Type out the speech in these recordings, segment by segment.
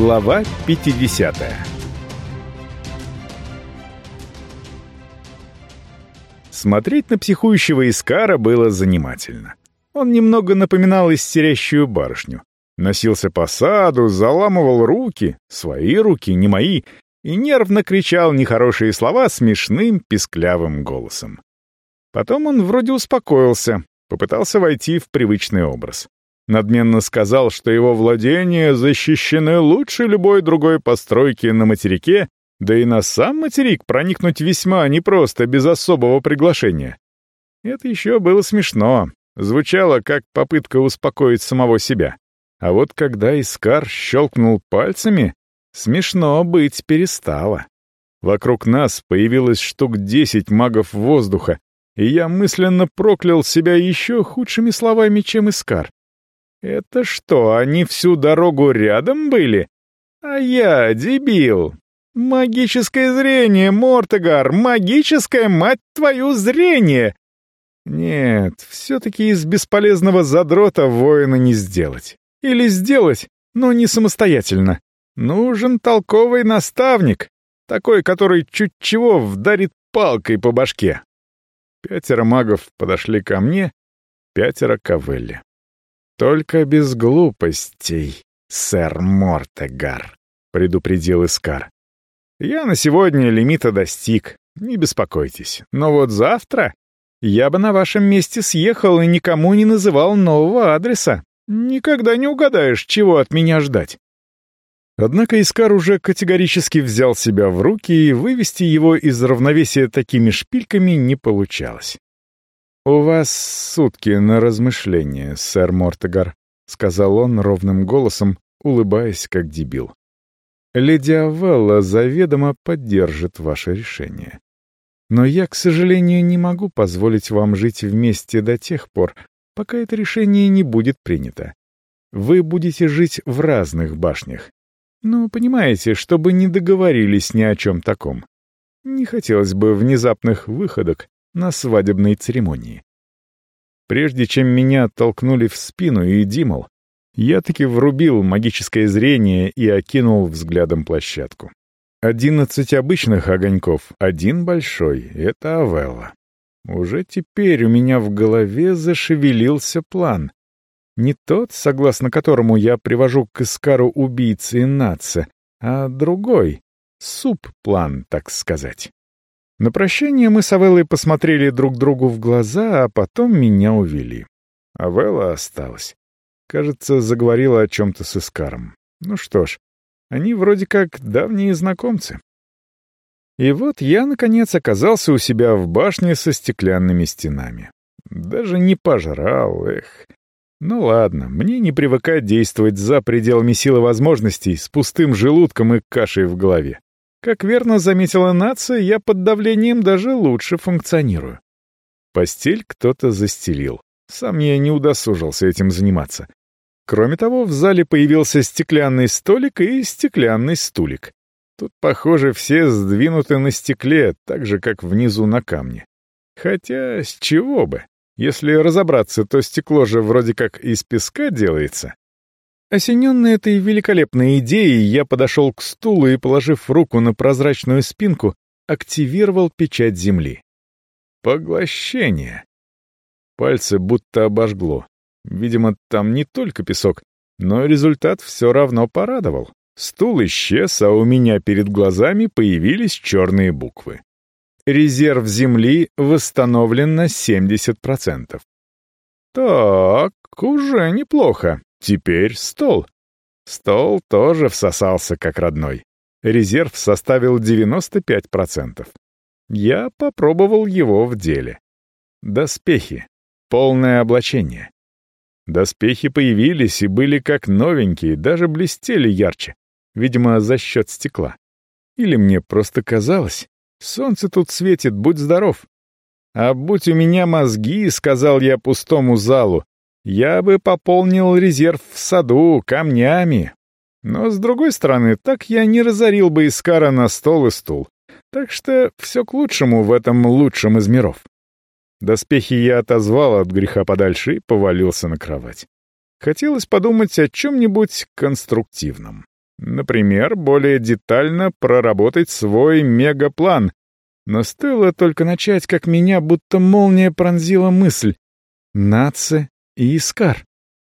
Глава 50 Смотреть на психующего Искара было занимательно. Он немного напоминал истерящую барышню. Носился по саду, заламывал руки, свои руки, не мои, и нервно кричал нехорошие слова смешным писклявым голосом. Потом он вроде успокоился, попытался войти в привычный образ. Надменно сказал, что его владения защищены лучше любой другой постройки на материке, да и на сам материк проникнуть весьма непросто, без особого приглашения. Это еще было смешно, звучало как попытка успокоить самого себя. А вот когда Искар щелкнул пальцами, смешно быть перестало. Вокруг нас появилось штук десять магов воздуха, и я мысленно проклял себя еще худшими словами, чем Искар. Это что, они всю дорогу рядом были? А я, дебил. Магическое зрение, Мортегар, магическое, мать твою, зрение! Нет, все-таки из бесполезного задрота воина не сделать. Или сделать, но не самостоятельно. Нужен толковый наставник, такой, который чуть чего вдарит палкой по башке. Пятеро магов подошли ко мне, пятеро к. «Только без глупостей, сэр Мортегар», — предупредил Искар. «Я на сегодня лимита достиг, не беспокойтесь. Но вот завтра я бы на вашем месте съехал и никому не называл нового адреса. Никогда не угадаешь, чего от меня ждать». Однако Искар уже категорически взял себя в руки, и вывести его из равновесия такими шпильками не получалось. «У вас сутки на размышление, сэр Мортегар», — сказал он ровным голосом, улыбаясь как дебил. «Леди Авелла заведомо поддержит ваше решение. Но я, к сожалению, не могу позволить вам жить вместе до тех пор, пока это решение не будет принято. Вы будете жить в разных башнях. Ну, понимаете, чтобы не договорились ни о чем таком. Не хотелось бы внезапных выходок, на свадебной церемонии. Прежде чем меня толкнули в спину и Димал, я таки врубил магическое зрение и окинул взглядом площадку. Одиннадцать обычных огоньков, один большой — это Авелла. Уже теперь у меня в голове зашевелился план. Не тот, согласно которому я привожу к Искару убийцы Наца, а другой, суп-план, так сказать. На прощание мы с Авеллой посмотрели друг другу в глаза, а потом меня увели. Авелла осталась. Кажется, заговорила о чем-то с Искаром. Ну что ж, они вроде как давние знакомцы. И вот я, наконец, оказался у себя в башне со стеклянными стенами. Даже не пожрал, эх. Ну ладно, мне не привыкать действовать за пределами силы возможностей, с пустым желудком и кашей в голове. Как верно заметила нация, я под давлением даже лучше функционирую. Постель кто-то застелил. Сам я не удосужился этим заниматься. Кроме того, в зале появился стеклянный столик и стеклянный стулик. Тут, похоже, все сдвинуты на стекле, так же, как внизу на камне. Хотя, с чего бы? Если разобраться, то стекло же вроде как из песка делается. Осененный этой великолепной идеей, я подошел к стулу и, положив руку на прозрачную спинку, активировал печать земли. Поглощение. Пальцы будто обожгло. Видимо, там не только песок, но результат все равно порадовал. Стул исчез, а у меня перед глазами появились черные буквы. Резерв Земли восстановлен на 70%. Так, уже неплохо. Теперь стол. Стол тоже всосался как родной. Резерв составил 95%. Я попробовал его в деле. Доспехи. Полное облачение. Доспехи появились и были как новенькие, даже блестели ярче. Видимо, за счет стекла. Или мне просто казалось. Солнце тут светит, будь здоров. А будь у меня мозги, сказал я пустому залу, я бы пополнил резерв в саду камнями. Но, с другой стороны, так я не разорил бы Искара на стол и стул. Так что все к лучшему в этом лучшем из миров. Доспехи я отозвал от греха подальше и повалился на кровать. Хотелось подумать о чем-нибудь конструктивном. Например, более детально проработать свой мегаплан. Но стоило только начать, как меня будто молния пронзила мысль. Наце и Искар.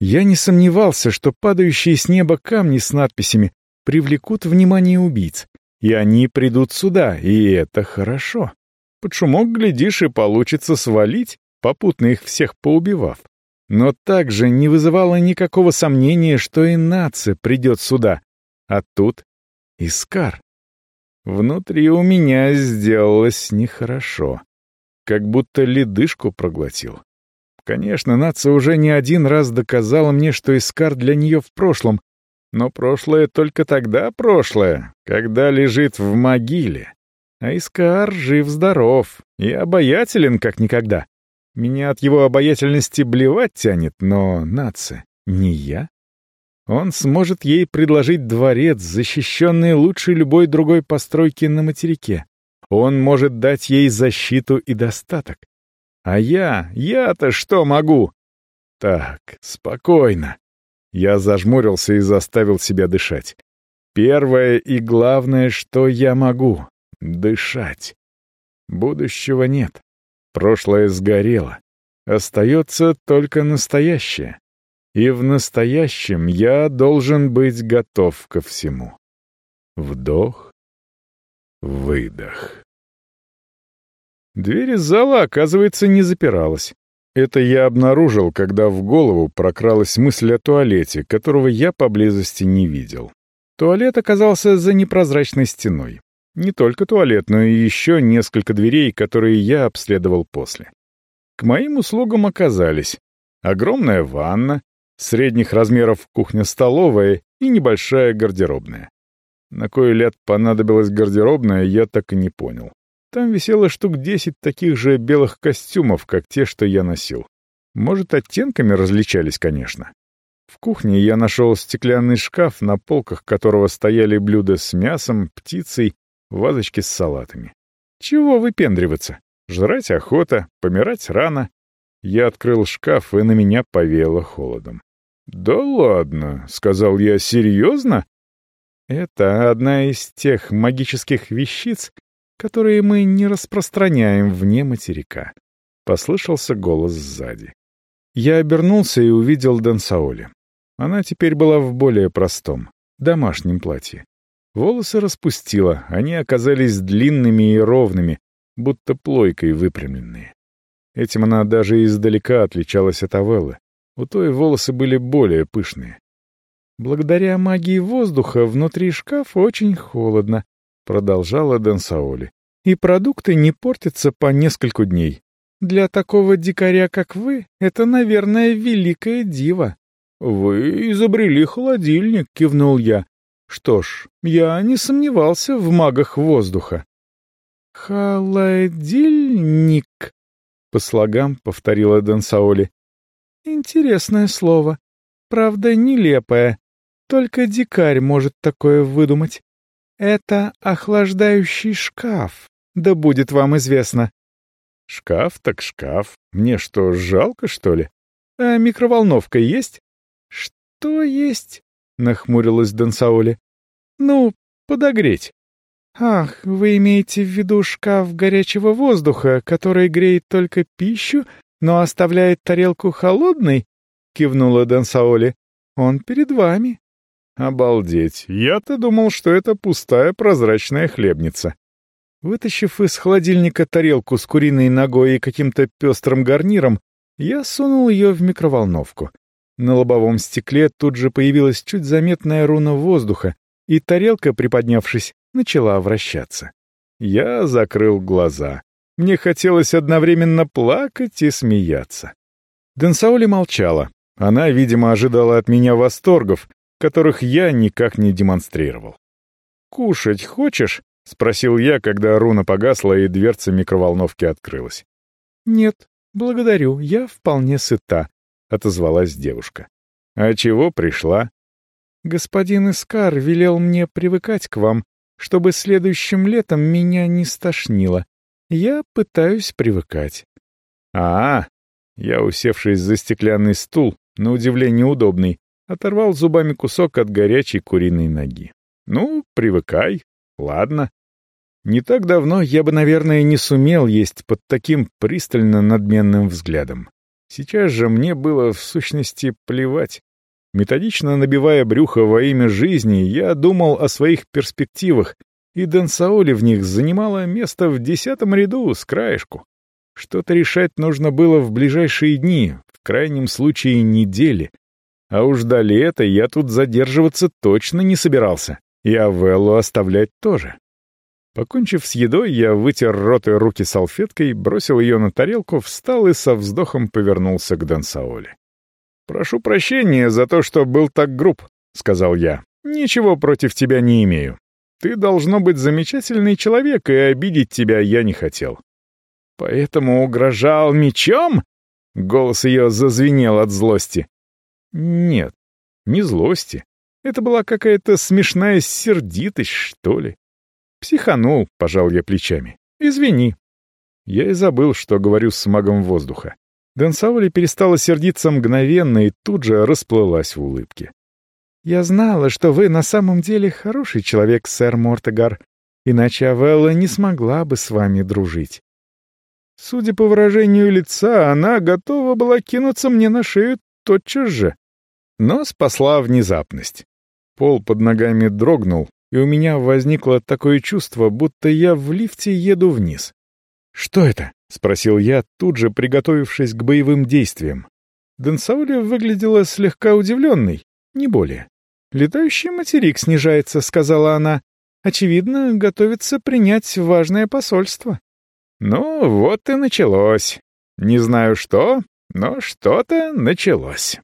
Я не сомневался, что падающие с неба камни с надписями привлекут внимание убийц. И они придут сюда, и это хорошо. Под шумок, глядишь, и получится свалить, попутно их всех поубивав. Но также не вызывало никакого сомнения, что и нация придет сюда. А тут Искар. Внутри у меня сделалось нехорошо. Как будто ледышку проглотил. Конечно, нация уже не один раз доказала мне, что Искар для нее в прошлом, но прошлое только тогда прошлое, когда лежит в могиле. А Искар жив-здоров и обаятелен как никогда. Меня от его обаятельности блевать тянет, но нация не я. Он сможет ей предложить дворец, защищенный лучше любой другой постройки на материке. Он может дать ей защиту и достаток. А я, я-то что могу? Так, спокойно. Я зажмурился и заставил себя дышать. Первое и главное, что я могу — дышать. Будущего нет. Прошлое сгорело. Остается только настоящее. И в настоящем я должен быть готов ко всему. Вдох, выдох. Дверь из зала, оказывается, не запиралась. Это я обнаружил, когда в голову прокралась мысль о туалете, которого я поблизости не видел. Туалет оказался за непрозрачной стеной. Не только туалет, но и еще несколько дверей, которые я обследовал после. К моим услугам оказались огромная ванна, средних размеров кухня-столовая и небольшая гардеробная. На кой лет понадобилась гардеробная, я так и не понял. Там висело штук десять таких же белых костюмов, как те, что я носил. Может, оттенками различались, конечно. В кухне я нашел стеклянный шкаф, на полках которого стояли блюда с мясом, птицей, вазочки с салатами. Чего выпендриваться? Жрать охота, помирать рано. Я открыл шкаф, и на меня повеяло холодом. «Да ладно», — сказал я, — «серьезно?» Это одна из тех магических вещиц, которые мы не распространяем вне материка. Послышался голос сзади. Я обернулся и увидел Дансаоли. Она теперь была в более простом, домашнем платье. Волосы распустила, они оказались длинными и ровными, будто плойкой выпрямленные. Этим она даже издалека отличалась от Авеллы. У той волосы были более пышные. Благодаря магии воздуха внутри шкафа очень холодно, продолжала Дансаоли. «И продукты не портятся по нескольку дней. Для такого дикаря, как вы, это, наверное, великое диво». «Вы изобрели холодильник», — кивнул я. «Что ж, я не сомневался в магах воздуха». «Холодильник», — по слогам повторила Дансаоли. «Интересное слово. Правда, нелепое. Только дикарь может такое выдумать. «Это охлаждающий шкаф, да будет вам известно». «Шкаф так шкаф. Мне что, жалко, что ли? А микроволновка есть?» «Что есть?» — нахмурилась Дансаули. «Ну, подогреть». «Ах, вы имеете в виду шкаф горячего воздуха, который греет только пищу, но оставляет тарелку холодной?» — кивнула Дансаоли. «Он перед вами». Обалдеть, я-то думал, что это пустая прозрачная хлебница. Вытащив из холодильника тарелку с куриной ногой и каким-то пестрым гарниром, я сунул ее в микроволновку. На лобовом стекле тут же появилась чуть заметная руна воздуха, и тарелка, приподнявшись, начала вращаться. Я закрыл глаза. Мне хотелось одновременно плакать и смеяться. Денсаули молчала. Она, видимо, ожидала от меня восторгов, которых я никак не демонстрировал. «Кушать хочешь?» — спросил я, когда руна погасла и дверца микроволновки открылась. «Нет, благодарю, я вполне сыта», — отозвалась девушка. «А чего пришла?» «Господин Искар велел мне привыкать к вам, чтобы следующим летом меня не стошнило. Я пытаюсь привыкать». «А, -а, -а Я, усевшись за стеклянный стул, на удивление удобный, Оторвал зубами кусок от горячей куриной ноги. Ну, привыкай. Ладно. Не так давно я бы, наверное, не сумел есть под таким пристально надменным взглядом. Сейчас же мне было, в сущности, плевать. Методично набивая брюхо во имя жизни, я думал о своих перспективах, и Дансаоли в них занимала место в десятом ряду с краешку. Что-то решать нужно было в ближайшие дни, в крайнем случае недели. А уж до лета я тут задерживаться точно не собирался, и Авеллу оставлять тоже. Покончив с едой, я вытер рот и руки салфеткой, бросил ее на тарелку, встал и со вздохом повернулся к Дансаоле. «Прошу прощения за то, что был так груб», — сказал я. «Ничего против тебя не имею. Ты должно быть замечательный человек, и обидеть тебя я не хотел». «Поэтому угрожал мечом?» Голос ее зазвенел от злости. «Нет, не злости. Это была какая-то смешная сердитость, что ли. «Психанул», — пожал я плечами. «Извини». Я и забыл, что говорю с магом воздуха. Дансаули перестала сердиться мгновенно и тут же расплылась в улыбке. «Я знала, что вы на самом деле хороший человек, сэр Мортегар, иначе Авелла не смогла бы с вами дружить». Судя по выражению лица, она готова была кинуться мне на шею тотчас же. Но спасла внезапность. Пол под ногами дрогнул, и у меня возникло такое чувство, будто я в лифте еду вниз. «Что это?» — спросил я, тут же приготовившись к боевым действиям. Дансауля выглядела слегка удивленной, не более. «Летающий материк снижается», — сказала она. «Очевидно, готовится принять важное посольство». Ну, вот и началось. Не знаю что, но что-то началось.